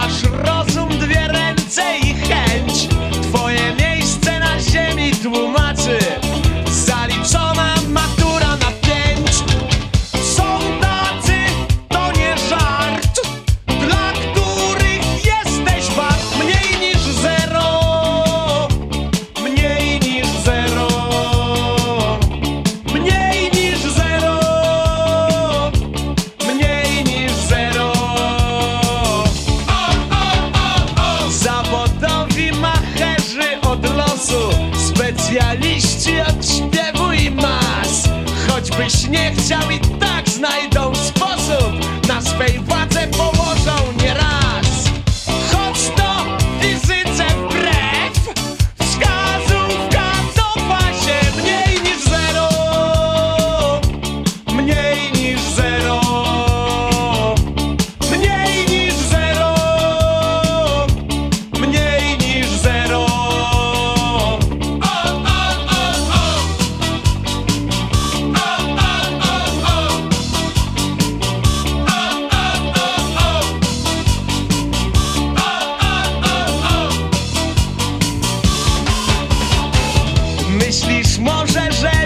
наш рай. Twój odśpiewu i mas. Choćbyś nie chciał i tak znajdą sposób Na swej władzy położyć Być może, że